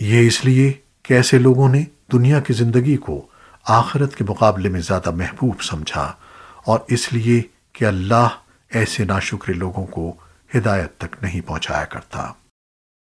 یہ اس لیے کہ ایسے لوگوں نے دنیا کی زندگی کو آخرت کے مقابلے میں زیادہ محبوب سمجھا اور اس لیے کہ اللہ ایسے ناشکر لوگوں کو ہدایت تک نہیں پہنچایا کرتا۔